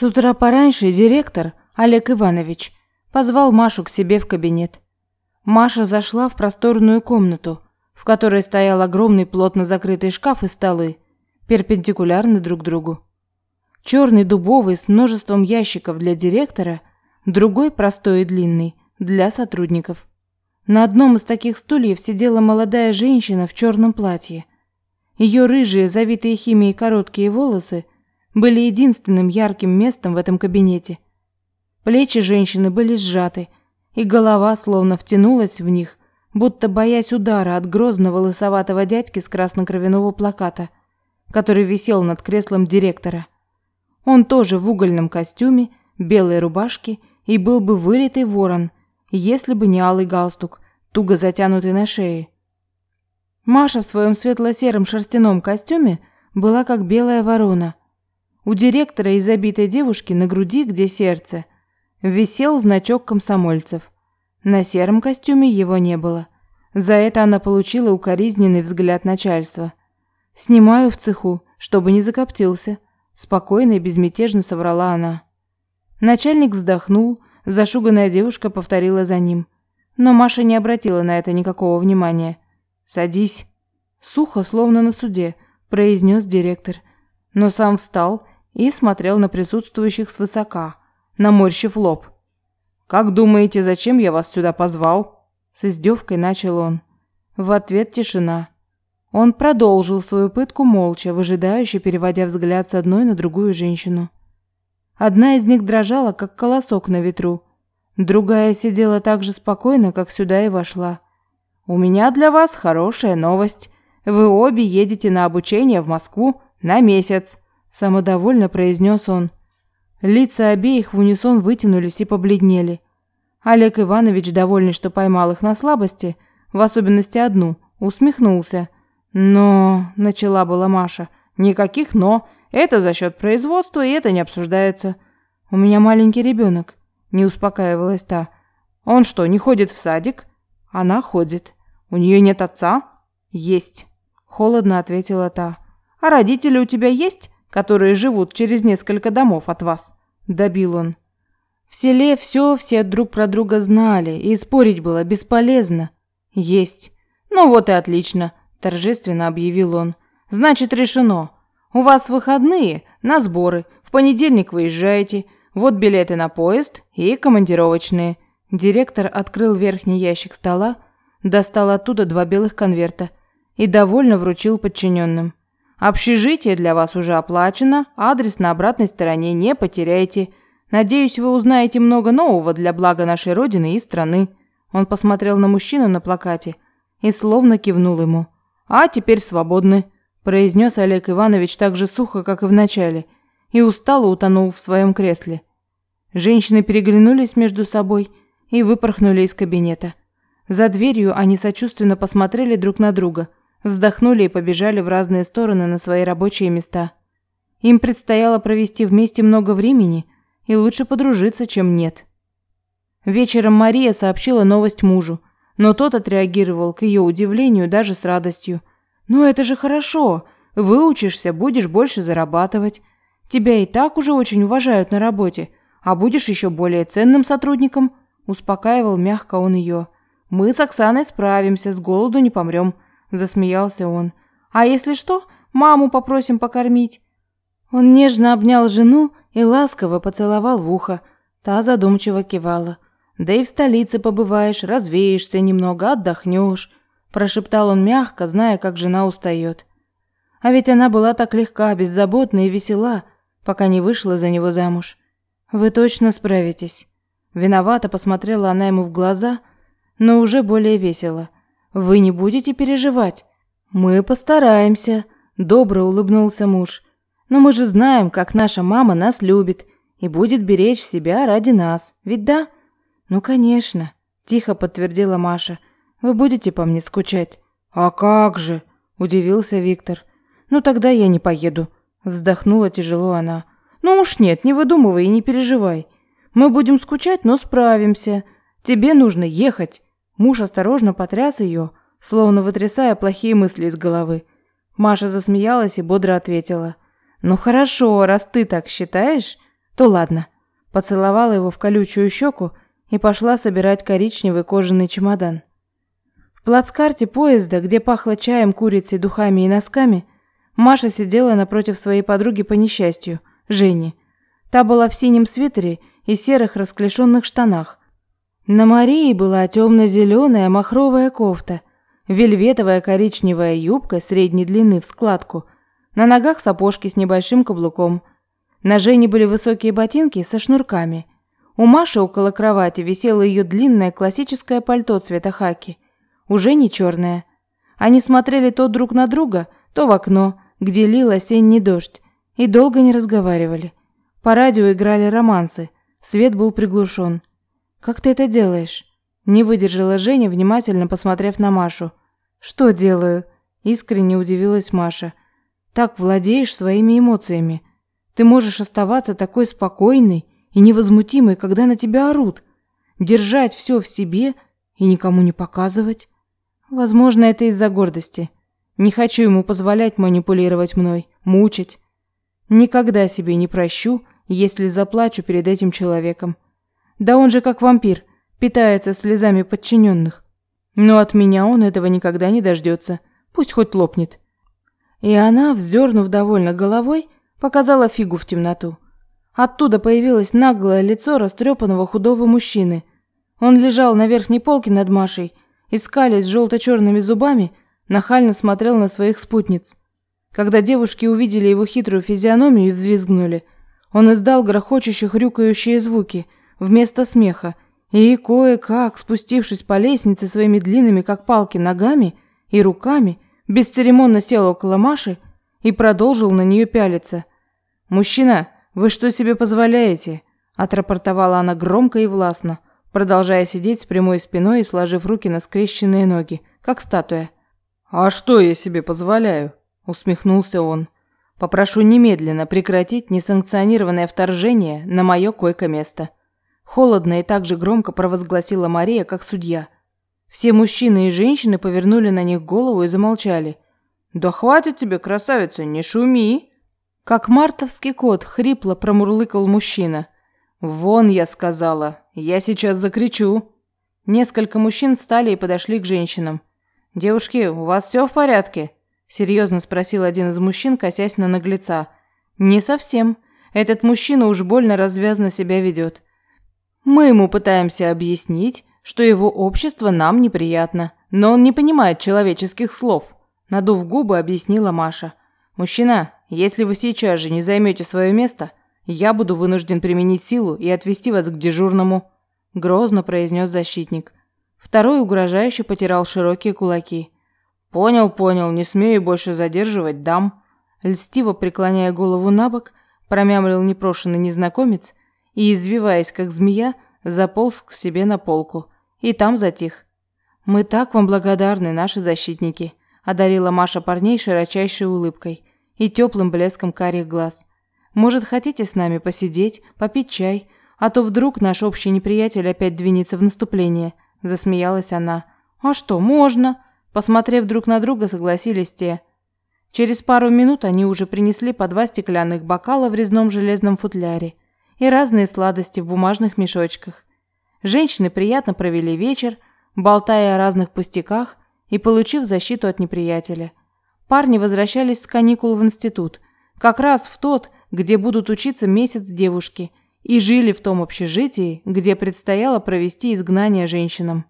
С утра пораньше директор, Олег Иванович, позвал Машу к себе в кабинет. Маша зашла в просторную комнату, в которой стоял огромный плотно закрытый шкаф и столы, перпендикулярны друг другу. Черный дубовый с множеством ящиков для директора, другой простой и длинный для сотрудников. На одном из таких стульев сидела молодая женщина в черном платье. Ее рыжие, завитые химией короткие волосы были единственным ярким местом в этом кабинете. Плечи женщины были сжаты, и голова словно втянулась в них, будто боясь удара от грозного лысоватого дядьки с краснокровяного плаката, который висел над креслом директора. Он тоже в угольном костюме, белой рубашке и был бы вылитый ворон, если бы не алый галстук, туго затянутый на шее. Маша в своем светло-сером шерстяном костюме была как белая ворона. У директора и забитой девушки на груди, где сердце, висел значок комсомольцев. На сером костюме его не было. За это она получила укоризненный взгляд начальства. «Снимаю в цеху, чтобы не закоптился», – спокойно и безмятежно соврала она. Начальник вздохнул, зашуганная девушка повторила за ним. Но Маша не обратила на это никакого внимания. «Садись». Сухо, словно на суде, произнес директор. Но сам встал и смотрел на присутствующих свысока, наморщив лоб. «Как думаете, зачем я вас сюда позвал?» С издевкой начал он. В ответ тишина. Он продолжил свою пытку молча, выжидающе переводя взгляд с одной на другую женщину. Одна из них дрожала, как колосок на ветру. Другая сидела так же спокойно, как сюда и вошла. «У меня для вас хорошая новость. Вы обе едете на обучение в Москву на месяц», – самодовольно произнес он. Лица обеих в унисон вытянулись и побледнели. Олег Иванович, довольный, что поймал их на слабости, в особенности одну, усмехнулся. «Но...» – начала была Маша. «Никаких «но». Это за счет производства, и это не обсуждается. У меня маленький ребенок», – не успокаивалась та. «Он что, не ходит в садик?» «Она ходит. У нее нет отца?» «Есть», – холодно ответила та. «А родители у тебя есть?» Которые живут через несколько домов от вас», – добил он. В селе все все друг про друга знали, и спорить было бесполезно. «Есть». «Ну вот и отлично», – торжественно объявил он. «Значит, решено. У вас выходные на сборы. В понедельник выезжаете. Вот билеты на поезд и командировочные». Директор открыл верхний ящик стола, достал оттуда два белых конверта и довольно вручил подчиненным. Общежитие для вас уже оплачено, адрес на обратной стороне не потеряйте. Надеюсь, вы узнаете много нового для блага нашей Родины и страны». Он посмотрел на мужчину на плакате и словно кивнул ему. «А теперь свободны», – произнес Олег Иванович так же сухо, как и в начале, и устало утонул в своем кресле. Женщины переглянулись между собой и выпорхнули из кабинета. За дверью они сочувственно посмотрели друг на друга – вздохнули и побежали в разные стороны на свои рабочие места. Им предстояло провести вместе много времени, и лучше подружиться, чем нет. Вечером Мария сообщила новость мужу, но тот отреагировал к ее удивлению даже с радостью. «Ну это же хорошо! Выучишься, будешь больше зарабатывать. Тебя и так уже очень уважают на работе, а будешь еще более ценным сотрудником», успокаивал мягко он ее. «Мы с Оксаной справимся, с голоду не помрем засмеялся он. А если что, маму попросим покормить. Он нежно обнял жену и ласково поцеловал в ухо. Та задумчиво кивала. Да и в столице побываешь, развеешься немного, отдохнешь, прошептал он мягко, зная, как жена устает. А ведь она была так легка, беззаботна и весела, пока не вышла за него замуж. Вы точно справитесь. Виновато посмотрела она ему в глаза, но уже более весело. Вы не будете переживать. Мы постараемся, добро улыбнулся муж. Но мы же знаем, как наша мама нас любит и будет беречь себя ради нас. Ведь да? Ну, конечно, тихо подтвердила Маша. Вы будете по мне скучать? А как же? удивился Виктор. Ну тогда я не поеду, вздохнула тяжело она. Ну уж нет, не выдумывай и не переживай. Мы будем скучать, но справимся. Тебе нужно ехать. Муж осторожно потряс ее, словно вытрясая плохие мысли из головы. Маша засмеялась и бодро ответила. «Ну хорошо, раз ты так считаешь, то ладно. Поцеловала его в колючую щеку и пошла собирать коричневый кожаный чемодан. В плацкарте поезда, где пахло чаем, курицей, духами и носками, Маша сидела напротив своей подруги по несчастью, Жени. Та была в синем свитере и серых расклешенных штанах. На Марии была темно-зеленая махровая кофта, вельветовая коричневая юбка средней длины в складку, на ногах сапожки с небольшим каблуком. На Жене были высокие ботинки со шнурками. У Маши около кровати висело ее длинное классическое пальто цвета хаки, уже не черное. Они смотрели то друг на друга, то в окно, где лил осенний дождь, и долго не разговаривали. По радио играли романсы, свет был приглушен. «Как ты это делаешь?» Не выдержала Женя, внимательно посмотрев на Машу. «Что делаю?» Искренне удивилась Маша. «Так владеешь своими эмоциями. Ты можешь оставаться такой спокойной и невозмутимой, когда на тебя орут. Держать все в себе и никому не показывать. Возможно, это из-за гордости. Не хочу ему позволять манипулировать мной, мучить. Никогда себе не прощу, если заплачу перед этим человеком. Да он же как вампир, питается слезами подчиненных. Но от меня он этого никогда не дождется. Пусть хоть лопнет. И она, вздернув довольно головой, показала фигу в темноту. Оттуда появилось наглое лицо растрепанного худого мужчины. Он лежал на верхней полке над Машей и, скалясь желто-черными зубами, нахально смотрел на своих спутниц. Когда девушки увидели его хитрую физиономию и взвизгнули, он издал грохочущие хрюкающие звуки вместо смеха и, кое-как, спустившись по лестнице своими длинными, как палки, ногами и руками, бесцеремонно сел около Маши и продолжил на нее пялиться. «Мужчина, вы что себе позволяете?» – отрапортовала она громко и властно, продолжая сидеть с прямой спиной и сложив руки на скрещенные ноги, как статуя. «А что я себе позволяю?» – усмехнулся он. «Попрошу немедленно прекратить несанкционированное вторжение на мое койко-место». Холодно и так же громко провозгласила Мария, как судья. Все мужчины и женщины повернули на них голову и замолчали. «Да хватит тебе, красавица, не шуми!» Как мартовский кот хрипло промурлыкал мужчина. «Вон, я сказала, я сейчас закричу!» Несколько мужчин встали и подошли к женщинам. «Девушки, у вас все в порядке?» – серьезно спросил один из мужчин, косясь на наглеца. «Не совсем. Этот мужчина уж больно развязно себя ведет. Мы ему пытаемся объяснить, что его общество нам неприятно, но он не понимает человеческих слов», – надув губы, объяснила Маша. «Мужчина, если вы сейчас же не займете свое место, я буду вынужден применить силу и отвести вас к дежурному», – грозно произнес защитник. Второй угрожающе потирал широкие кулаки. «Понял, понял, не смею больше задерживать, дам». Льстиво преклоняя голову на бок, промямлил непрошенный незнакомец и, извиваясь как змея, заполз к себе на полку. И там затих. «Мы так вам благодарны, наши защитники», – одарила Маша парней широчайшей улыбкой и теплым блеском карих глаз. «Может, хотите с нами посидеть, попить чай, а то вдруг наш общий неприятель опять двинется в наступление?» засмеялась она. А что, можно? Посмотрев друг на друга, согласились те. Через пару минут они уже принесли по два стеклянных бокала в резном железном футляре и разные сладости в бумажных мешочках. Женщины приятно провели вечер, болтая о разных пустяках и получив защиту от неприятеля. Парни возвращались с каникул в институт, как раз в тот, где будут учиться месяц девушки, и жили в том общежитии, где предстояло провести изгнание женщинам.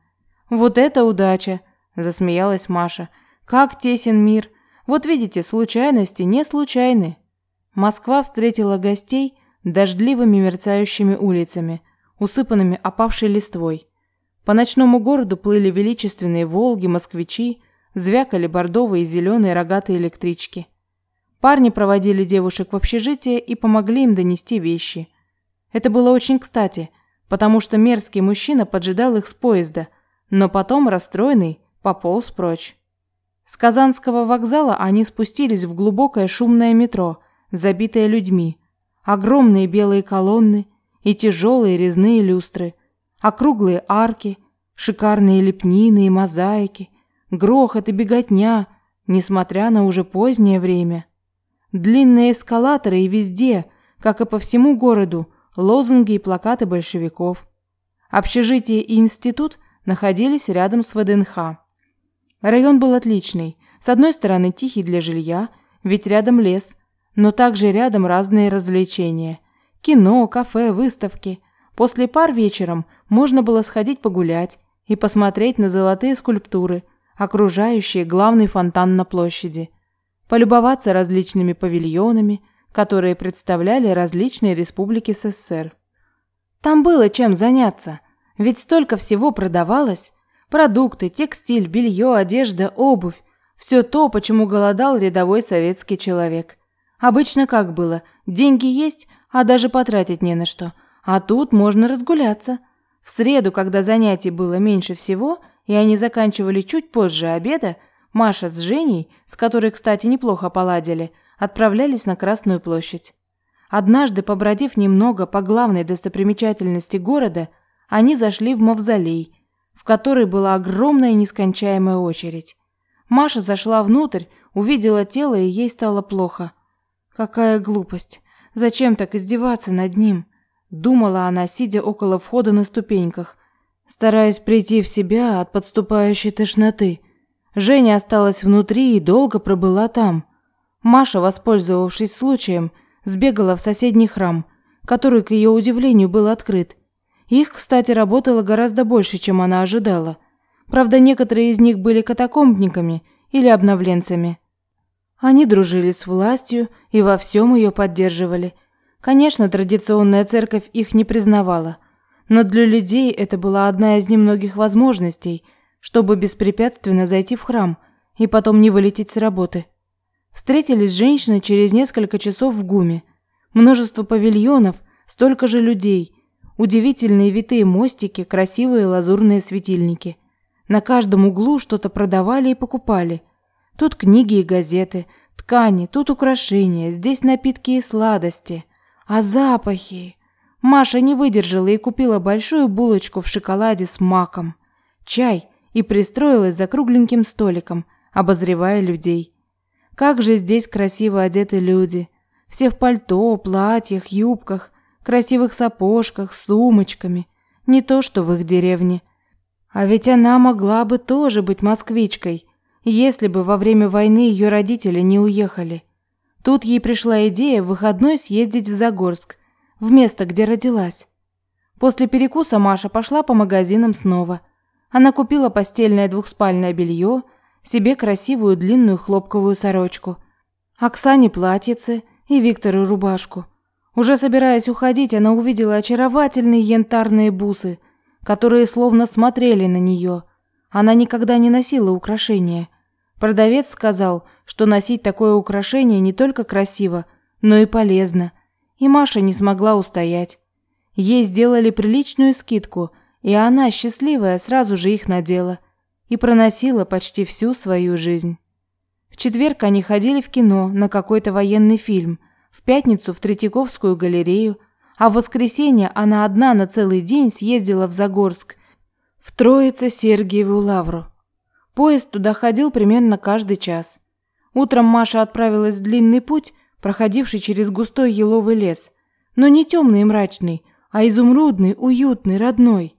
«Вот это удача!» – засмеялась Маша. «Как тесен мир! Вот видите, случайности не случайны!» Москва встретила гостей дождливыми мерцающими улицами, усыпанными опавшей листвой. По ночному городу плыли величественные «Волги», «Москвичи», звякали бордовые и зеленые рогатые электрички. Парни проводили девушек в общежитие и помогли им донести вещи – это было очень кстати, потому что мерзкий мужчина поджидал их с поезда, но потом, расстроенный, пополз прочь. С Казанского вокзала они спустились в глубокое шумное метро, забитое людьми. Огромные белые колонны и тяжелые резные люстры, округлые арки, шикарные лепнины и мозаики, грохот и беготня, несмотря на уже позднее время. Длинные эскалаторы и везде, как и по всему городу, лозунги и плакаты большевиков. Общежитие и институт находились рядом с ВДНХ. Район был отличный. С одной стороны тихий для жилья, ведь рядом лес, но также рядом разные развлечения. Кино, кафе, выставки. После пар вечером можно было сходить погулять и посмотреть на золотые скульптуры, окружающие главный фонтан на площади. Полюбоваться различными павильонами, которые представляли различные республики СССР. Там было чем заняться, ведь столько всего продавалось. Продукты, текстиль, белье, одежда, обувь. Все то, почему голодал рядовой советский человек. Обычно как было? Деньги есть, а даже потратить не на что. А тут можно разгуляться. В среду, когда занятий было меньше всего, и они заканчивали чуть позже обеда, Маша с Женей, с которой, кстати, неплохо поладили, отправлялись на Красную площадь. Однажды, побродив немного по главной достопримечательности города, они зашли в мавзолей, в который была огромная нескончаемая очередь. Маша зашла внутрь, увидела тело, и ей стало плохо. Какая глупость! Зачем так издеваться над ним? Думала она, сидя около входа на ступеньках, стараясь прийти в себя от подступающей тошноты. Женя осталась внутри и долго пробыла там. Маша, воспользовавшись случаем, сбегала в соседний храм, который, к ее удивлению, был открыт. Их, кстати, работало гораздо больше, чем она ожидала. Правда, некоторые из них были катакомбниками или обновленцами. Они дружили с властью и во всем ее поддерживали. Конечно, традиционная церковь их не признавала, но для людей это была одна из немногих возможностей, чтобы беспрепятственно зайти в храм и потом не вылететь с работы. Встретились женщины через несколько часов в ГУМе. Множество павильонов, столько же людей, удивительные витые мостики, красивые лазурные светильники. На каждом углу что-то продавали и покупали. Тут книги и газеты, ткани, тут украшения, здесь напитки и сладости. А запахи... Маша не выдержала и купила большую булочку в шоколаде с маком, чай и пристроилась за кругленьким столиком, обозревая людей. Как же здесь красиво одеты люди. Все в пальто, платьях, юбках, красивых сапожках, сумочками. Не то, что в их деревне. А ведь она могла бы тоже быть москвичкой, если бы во время войны ее родители не уехали. Тут ей пришла идея в выходной съездить в Загорск, в место, где родилась. После перекуса Маша пошла по магазинам снова. Она купила постельное двухспальное белье, себе красивую длинную хлопковую сорочку, Оксане платьице и Виктору рубашку. Уже собираясь уходить, она увидела очаровательные янтарные бусы, которые словно смотрели на нее. Она никогда не носила украшения. Продавец сказал, что носить такое украшение не только красиво, но и полезно. И Маша не смогла устоять. Ей сделали приличную скидку, и она, счастливая, сразу же их надела – и проносила почти всю свою жизнь. В четверг они ходили в кино на какой-то военный фильм, в пятницу в Третьяковскую галерею, а в воскресенье она одна на целый день съездила в Загорск, в Троице-Сергиеву лавру. Поезд туда ходил примерно каждый час. Утром Маша отправилась в длинный путь, проходивший через густой еловый лес, но не темный и мрачный, а изумрудный, уютный, родной.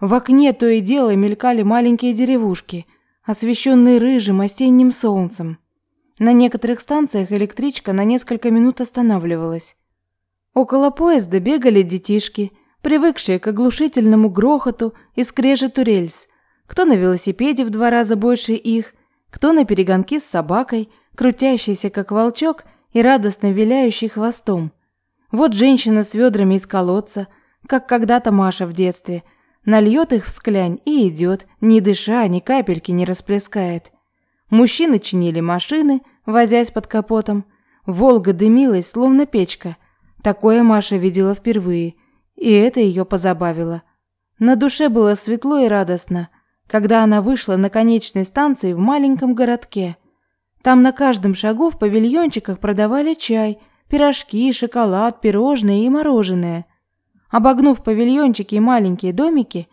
В окне то и дело мелькали маленькие деревушки, освещенные рыжим осенним солнцем. На некоторых станциях электричка на несколько минут останавливалась. Около поезда бегали детишки, привыкшие к оглушительному грохоту и скрежету рельс. Кто на велосипеде в два раза больше их, кто на перегонки с собакой, крутящейся как волчок и радостно виляющей хвостом. Вот женщина с ведрами из колодца, как когда-то Маша в детстве – нальет их в склянь и идет, не дыша, ни капельки не расплескает. Мужчины чинили машины, возясь под капотом. Волга дымилась, словно печка. Такое Маша видела впервые, и это ее позабавило. На душе было светло и радостно, когда она вышла на конечной станции в маленьком городке. Там на каждом шагу в павильончиках продавали чай, пирожки, шоколад, пирожные и мороженое – Обогнув павильончики и маленькие домики,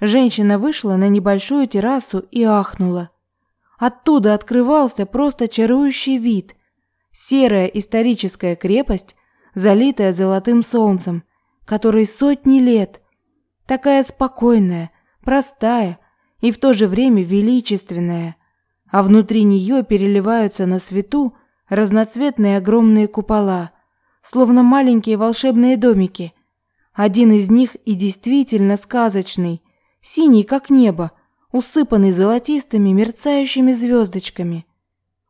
женщина вышла на небольшую террасу и ахнула. Оттуда открывался просто чарующий вид. Серая историческая крепость, залитая золотым солнцем, которой сотни лет. Такая спокойная, простая и в то же время величественная. А внутри нее переливаются на свету разноцветные огромные купола, словно маленькие волшебные домики. Один из них и действительно сказочный, синий как небо, усыпанный золотистыми мерцающими звездочками.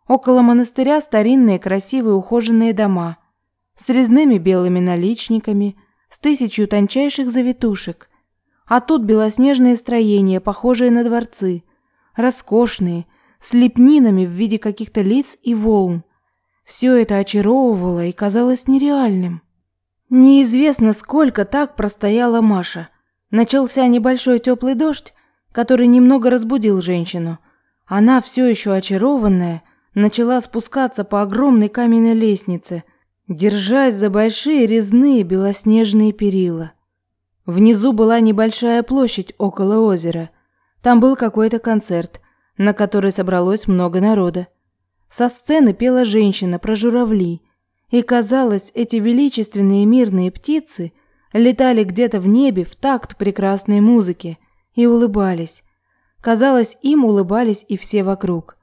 Около монастыря старинные красивые ухоженные дома с резными белыми наличниками, с тысячью тончайших завитушек. А тут белоснежные строения, похожие на дворцы, роскошные, с лепнинами в виде каких-то лиц и волн. Все это очаровывало и казалось нереальным. Неизвестно, сколько так простояла Маша. Начался небольшой теплый дождь, который немного разбудил женщину. Она, все еще очарованная, начала спускаться по огромной каменной лестнице, держась за большие резные белоснежные перила. Внизу была небольшая площадь около озера. Там был какой-то концерт, на который собралось много народа. Со сцены пела женщина про журавли, и казалось, эти величественные мирные птицы летали где-то в небе в такт прекрасной музыки и улыбались. Казалось, им улыбались и все вокруг.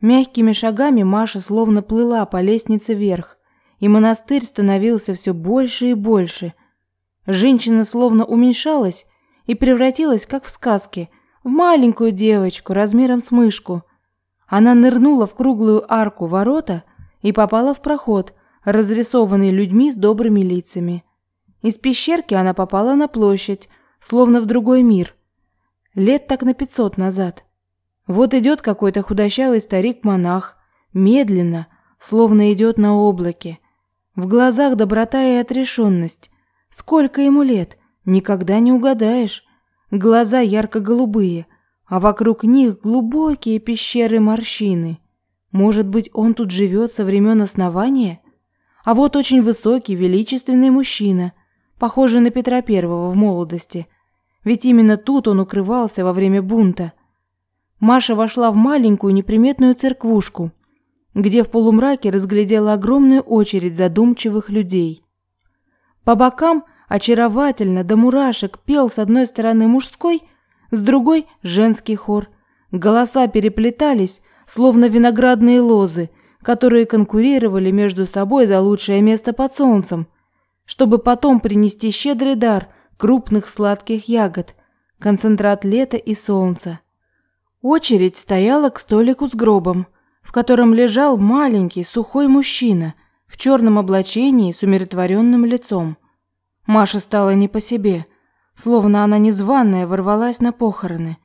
Мягкими шагами Маша словно плыла по лестнице вверх, и монастырь становился все больше и больше. Женщина словно уменьшалась и превратилась, как в сказке, в маленькую девочку размером с мышку. Она нырнула в круглую арку ворота и попала в проход, разрисованный людьми с добрыми лицами. Из пещерки она попала на площадь, словно в другой мир, лет так на пятьсот назад. Вот идет какой-то худощавый старик-монах, медленно, словно идет на облаке. В глазах доброта и отрешенность. Сколько ему лет, никогда не угадаешь. Глаза ярко-голубые, а вокруг них глубокие пещеры-морщины. Может быть, он тут живет со времен основания? А вот очень высокий, величественный мужчина, похожий на Петра Первого в молодости – ведь именно тут он укрывался во время бунта. Маша вошла в маленькую неприметную церквушку, где в полумраке разглядела огромную очередь задумчивых людей. По бокам очаровательно до мурашек пел с одной стороны мужской, с другой женский хор. Голоса переплетались, словно виноградные лозы, которые конкурировали между собой за лучшее место под солнцем, чтобы потом принести щедрый дар крупных сладких ягод, концентрат лета и солнца. Очередь стояла к столику с гробом, в котором лежал маленький сухой мужчина в черном облачении с умиротворенным лицом. Маша стала не по себе, словно она незваная ворвалась на похороны.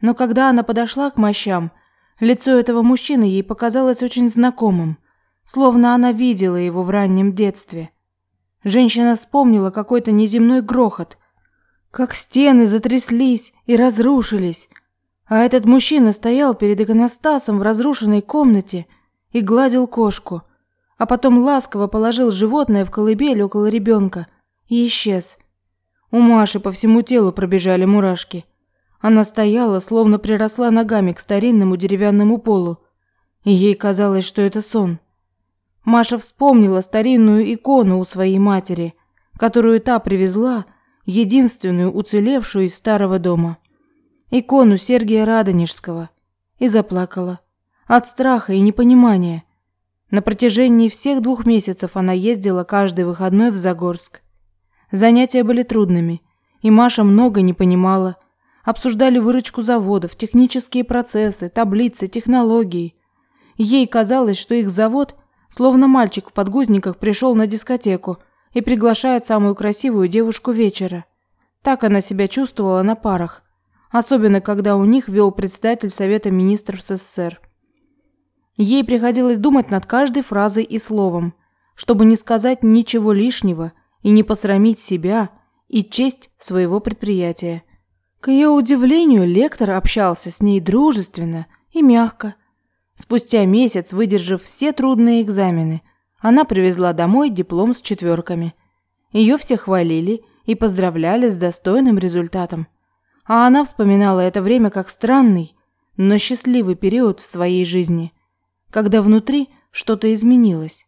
Но когда она подошла к мощам, лицо этого мужчины ей показалось очень знакомым, словно она видела его в раннем детстве – Женщина вспомнила какой-то неземной грохот, как стены затряслись и разрушились, а этот мужчина стоял перед иконостасом в разрушенной комнате и гладил кошку, а потом ласково положил животное в колыбель около ребенка и исчез. У Маши по всему телу пробежали мурашки. Она стояла, словно приросла ногами к старинному деревянному полу, и ей казалось, что это сон. Маша вспомнила старинную икону у своей матери, которую та привезла, единственную уцелевшую из старого дома. Икону Сергия Радонежского. И заплакала. От страха и непонимания. На протяжении всех двух месяцев она ездила каждый выходной в Загорск. Занятия были трудными, и Маша много не понимала. Обсуждали выручку заводов, технические процессы, таблицы, технологии. Ей казалось, что их завод – Словно мальчик в подгузниках пришел на дискотеку и приглашает самую красивую девушку вечера. Так она себя чувствовала на парах, особенно когда у них вел председатель Совета министров СССР. Ей приходилось думать над каждой фразой и словом, чтобы не сказать ничего лишнего и не посрамить себя и честь своего предприятия. К ее удивлению, лектор общался с ней дружественно и мягко, Спустя месяц, выдержав все трудные экзамены, она привезла домой диплом с четверками. Ее все хвалили и поздравляли с достойным результатом. А она вспоминала это время как странный, но счастливый период в своей жизни, когда внутри что-то изменилось.